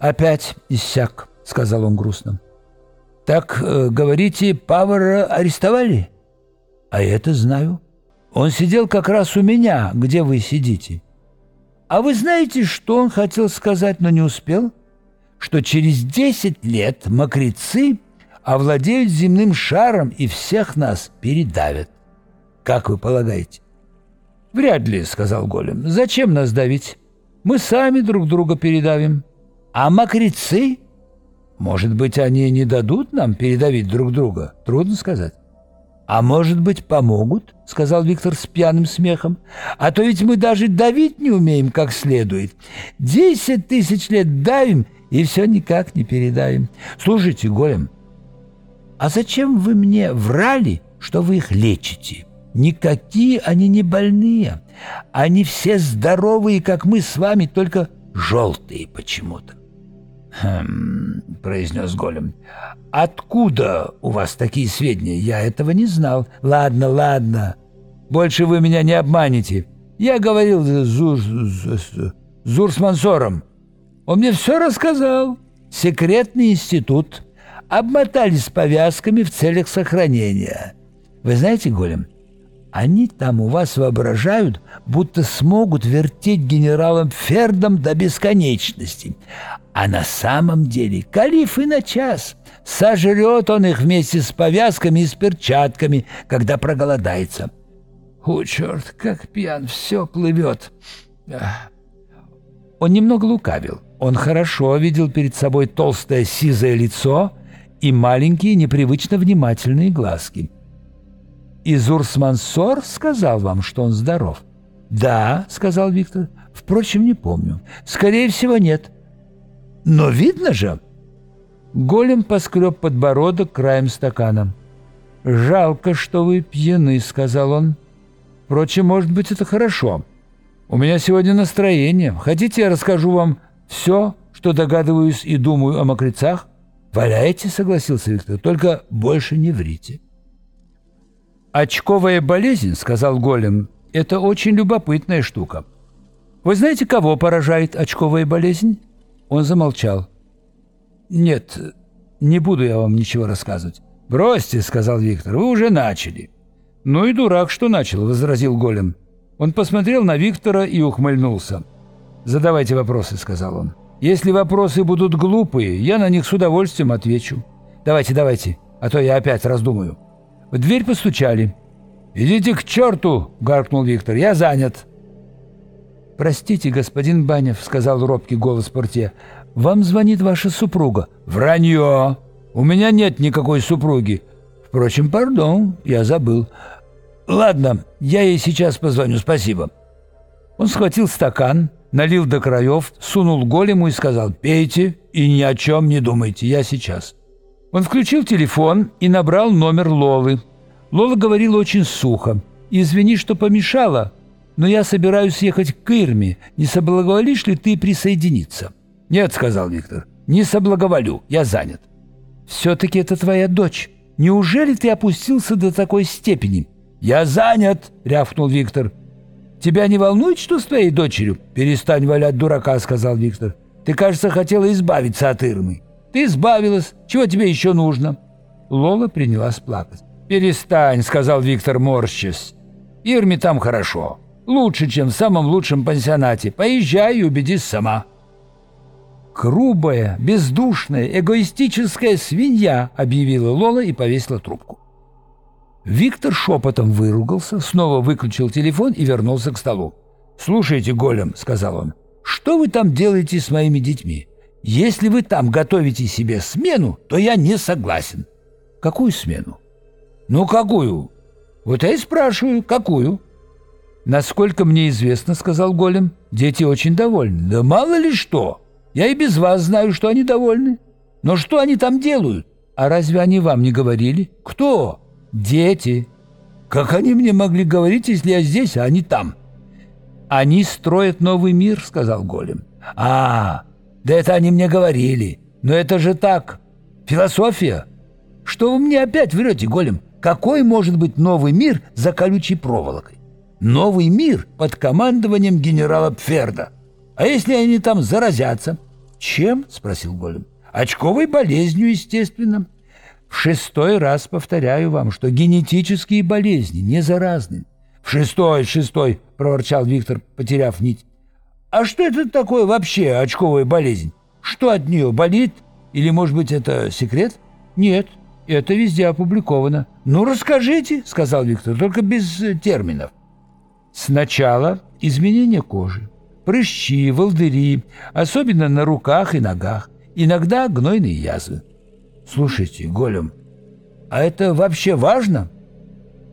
опять иссяк», — сказал он грустно. «Так, э, говорите, Павара арестовали?» «А это знаю. Он сидел как раз у меня, где вы сидите». «А вы знаете, что он хотел сказать, но не успел?» «Что через десять лет мокрецы овладеют земным шаром и всех нас передавят. Как вы полагаете?» «Вряд ли», — сказал Голем. «Зачем нас давить? Мы сами друг друга передавим. А мокрецы? Может быть, они не дадут нам передавить друг друга? Трудно сказать». «А может быть, помогут?» — сказал Виктор с пьяным смехом. «А то ведь мы даже давить не умеем как следует. Десять тысяч лет давим, и все никак не передавим. Слушайте, Голем, а зачем вы мне врали, что вы их лечите? Никакие они не больные. Они все здоровые, как мы с вами, только желтые почему-то. «Хм...» — произнес Голем. «Откуда у вас такие сведения? Я этого не знал. Ладно, ладно. Больше вы меня не обманете. Я говорил с Зур... Зур. Он мне все рассказал. Секретный институт обмотались повязками в целях сохранения. Вы знаете, Голем, они там у вас воображают, будто смогут вертеть генералом Фердом до бесконечности. А на самом деле калиф и на час. Сожрет он их вместе с повязками и с перчатками, когда проголодается. О, черт, как пьян, все плывет. Он немного лукавил. Он хорошо видел перед собой толстое сизое лицо и маленькие непривычно внимательные глазки. «Изурс Мансор сказал вам, что он здоров?» «Да», — сказал Виктор. «Впрочем, не помню. Скорее всего, нет». «Но видно же!» Голем поскреб подбородок краем стакана. «Жалко, что вы пьяны», — сказал он. «Впрочем, может быть, это хорошо. У меня сегодня настроение. Хотите, я расскажу вам все, что догадываюсь и думаю о мокрецах?» «Валяйте», — согласился Виктор, — «только больше не врите». «Очковая болезнь», — сказал Голем, — «это очень любопытная штука. Вы знаете, кого поражает очковая болезнь?» Он замолчал. «Нет, не буду я вам ничего рассказывать». «Бросьте», — сказал Виктор, — «вы уже начали». «Ну и дурак, что начал», — возразил Голем. Он посмотрел на Виктора и ухмыльнулся. «Задавайте вопросы», — сказал он. Если вопросы будут глупые, я на них с удовольствием отвечу. Давайте, давайте, а то я опять раздумаю. В дверь постучали. «Идите к черту!» — гаркнул Виктор. «Я занят». «Простите, господин Банев», — сказал робкий голос портье. «Вам звонит ваша супруга». «Вранье! У меня нет никакой супруги. Впрочем, пардон, я забыл. Ладно, я ей сейчас позвоню, спасибо». Он схватил стакан, налил до краев, сунул голему и сказал «Пейте и ни о чем не думайте, я сейчас». Он включил телефон и набрал номер Лолы. Лола говорила очень сухо. «Извини, что помешала, но я собираюсь ехать к Ирме. Не соблаговолишь ли ты присоединиться?» «Нет», — сказал Виктор, — «не соблаговолю, я занят». «Все-таки это твоя дочь. Неужели ты опустился до такой степени?» «Я занят», — рявкнул Виктор. Тебя не волнует, что с твоей дочерью? Перестань валять дурака, сказал Виктор. Ты, кажется, хотела избавиться от Ирмы. Ты избавилась. Чего тебе еще нужно? Лола принялась плакать. «Перестань», — сказал Виктор, морщась. «Ирме там хорошо. Лучше, чем в самом лучшем пансионате. Поезжай и убедись сама». «Грубая, бездушная, эгоистическая свинья», — объявила Лола и повесила трубку. Виктор шепотом выругался, снова выключил телефон и вернулся к столу. «Слушайте, Голем», — сказал он, — «что вы там делаете с моими детьми? Если вы там готовите себе смену, то я не согласен». «Какую смену?» «Ну, какую?» «Вот я и спрашиваю, какую?» «Насколько мне известно, — сказал Голем, — дети очень довольны». «Да мало ли что! Я и без вас знаю, что они довольны. Но что они там делают?» «А разве они вам не говорили?» «Кто?» Дети. Как они мне могли говорить, если я здесь, а они там? Они строят новый мир, сказал Голем. А, да это они мне говорили. Но это же так. Философия. Что вы мне опять врете, Голем? Какой может быть новый мир за колючей проволокой? Новый мир под командованием генерала Пферда. А если они там заразятся? «Чем?» — спросил Голем. «Очковой болезнью, естественно». В шестой раз повторяю вам, что генетические болезни не заразны. В шестой, шестой, проворчал Виктор, потеряв нить. А что это такое вообще очковая болезнь? Что от нее болит? Или, может быть, это секрет? Нет, это везде опубликовано. Ну, расскажите, сказал Виктор, только без терминов. Сначала изменение кожи, прыщи, волдыри, особенно на руках и ногах, иногда гнойные язвы. Слушайте, Голем, а это вообще важно?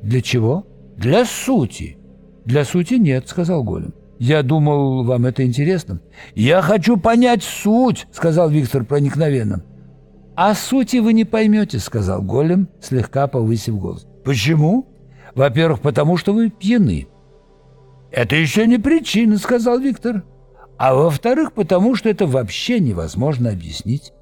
Для чего? Для сути. Для сути нет, сказал Голем. Я думал, вам это интересно. Я хочу понять суть, сказал Виктор проникновенно. А сути вы не поймете, сказал Голем, слегка повысив голос. Почему? Во-первых, потому что вы пьяны. Это еще не причина, сказал Виктор. А во-вторых, потому что это вообще невозможно объяснить.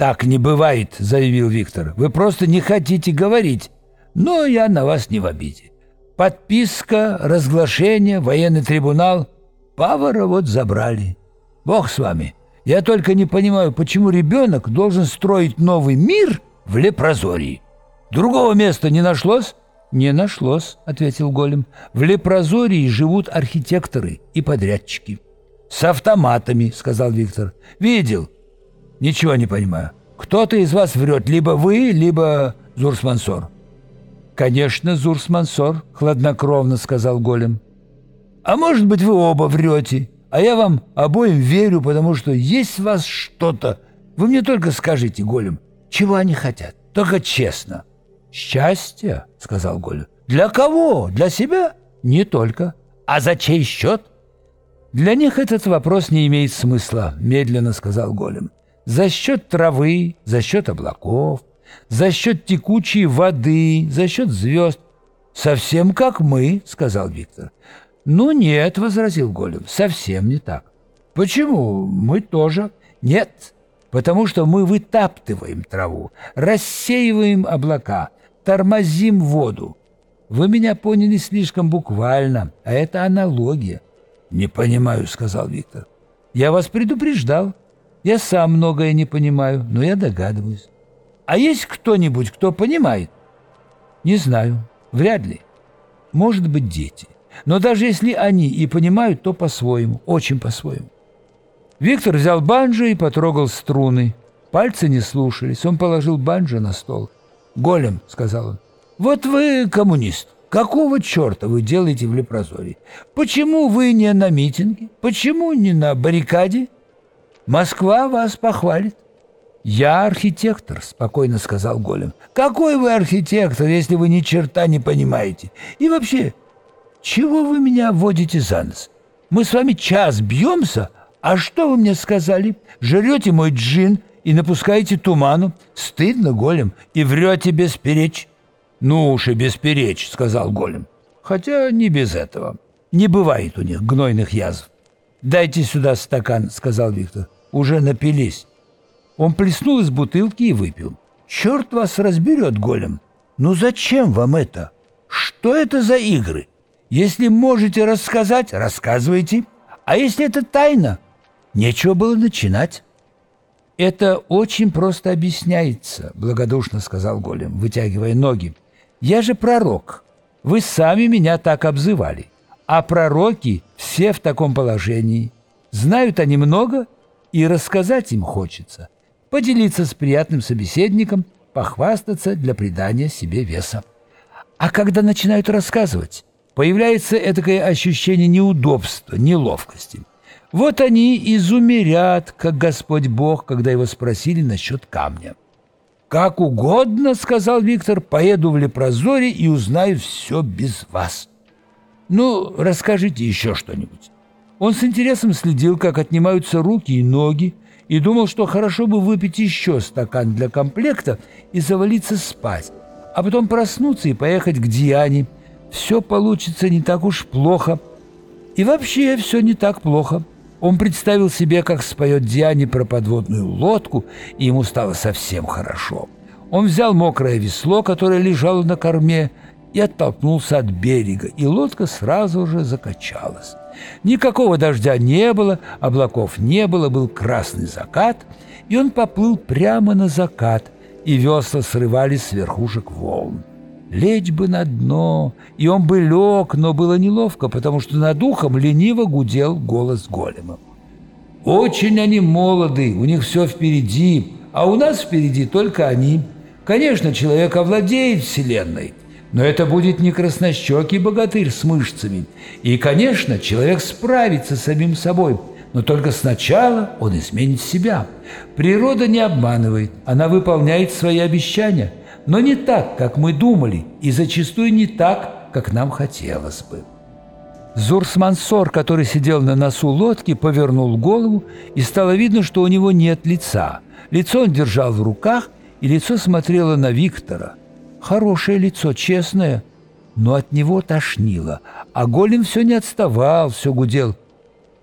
«Так не бывает», — заявил Виктор. «Вы просто не хотите говорить. Но я на вас не в обиде. Подписка, разглашение, военный трибунал. Павара вот забрали. Бог с вами. Я только не понимаю, почему ребенок должен строить новый мир в Лепрозории. Другого места не нашлось?» «Не нашлось», — ответил Голем. «В Лепрозории живут архитекторы и подрядчики». «С автоматами», — сказал Виктор. «Видел. Ничего не понимаю. Кто-то из вас врет, либо вы, либо Зурсмансор. Конечно, Зурсмансор, хладнокровно сказал Голем. А может быть, вы оба врете, а я вам обоим верю, потому что есть в вас что-то. Вы мне только скажите, Голем, чего они хотят? Только честно. Счастье, сказал Голем. Для кого? Для себя? Не только. А за чей счет? Для них этот вопрос не имеет смысла, медленно сказал Голем за счет травы, за счет облаков, за счет текучей воды, за счет звезд. «Совсем как мы», — сказал Виктор. «Ну нет», — возразил Голем, — «совсем не так». «Почему? Мы тоже». «Нет, потому что мы вытаптываем траву, рассеиваем облака, тормозим воду. Вы меня поняли слишком буквально, а это аналогия». «Не понимаю», — сказал Виктор. «Я вас предупреждал. Я сам многое не понимаю, но я догадываюсь. А есть кто-нибудь, кто понимает? Не знаю, вряд ли. Может быть, дети. Но даже если они и понимают, то по-своему, очень по-своему. Виктор взял банджо и потрогал струны. Пальцы не слушались, он положил банджо на стол. «Голем», — сказал он, — «вот вы коммунист. Какого черта вы делаете в Лепрозории? Почему вы не на митинге? Почему не на баррикаде?» Москва вас похвалит. «Я архитектор», — спокойно сказал Голем. «Какой вы архитектор, если вы ни черта не понимаете? И вообще, чего вы меня водите за нос? Мы с вами час бьемся, а что вы мне сказали? Жрете мой джин и напускаете туману? Стыдно, Голем, и врете без перечь». «Ну уж и без перечь», — сказал Голем. «Хотя не без этого. Не бывает у них гнойных язв». «Дайте сюда стакан», — сказал Виктор уже напились. Он плеснул из бутылки и выпил. «Черт вас разберет, голем! Ну зачем вам это? Что это за игры? Если можете рассказать, рассказывайте. А если это тайна, нечего было начинать». «Это очень просто объясняется», — благодушно сказал голем, вытягивая ноги. «Я же пророк. Вы сами меня так обзывали. А пророки все в таком положении. Знают они много и рассказать им хочется, поделиться с приятным собеседником, похвастаться для придания себе веса. А когда начинают рассказывать, появляется этакое ощущение неудобства, неловкости. Вот они изумерят, как Господь Бог, когда его спросили насчет камня. «Как угодно, — сказал Виктор, — поеду в Лепрозоре и узнаю все без вас. Ну, расскажите еще что-нибудь». Он с интересом следил, как отнимаются руки и ноги, и думал, что хорошо бы выпить еще стакан для комплекта и завалиться спать, а потом проснуться и поехать к Диане. Все получится не так уж плохо. И вообще все не так плохо. Он представил себе, как споет Диане про подводную лодку, и ему стало совсем хорошо. Он взял мокрое весло, которое лежало на корме, и оттолкнулся от берега, и лодка сразу же закачалась. Никакого дождя не было, облаков не было, был красный закат, и он поплыл прямо на закат, и весла срывались с верхушек волн. Лечь бы на дно, и он бы лег, но было неловко, потому что над ухом лениво гудел голос голема. «Очень они молоды, у них все впереди, а у нас впереди только они. Конечно, человек овладеет Вселенной, но это будет не краснощекий богатырь с мышцами. И, конечно, человек справится с самим собой, но только сначала он изменит себя. Природа не обманывает, она выполняет свои обещания, но не так, как мы думали, и зачастую не так, как нам хотелось бы. Зурсмансор, который сидел на носу лодки, повернул голову, и стало видно, что у него нет лица. Лицо он держал в руках, и лицо смотрело на Виктора – Хорошее лицо, честное, но от него тошнило, а голем все не отставал, все гудел.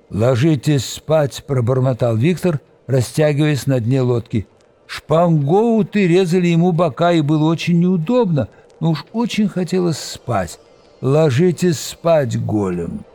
«Ложитесь спать», — пробормотал Виктор, растягиваясь на дне лодки. Шпангоуты резали ему бока, и было очень неудобно, но уж очень хотелось спать. «Ложитесь спать, голем».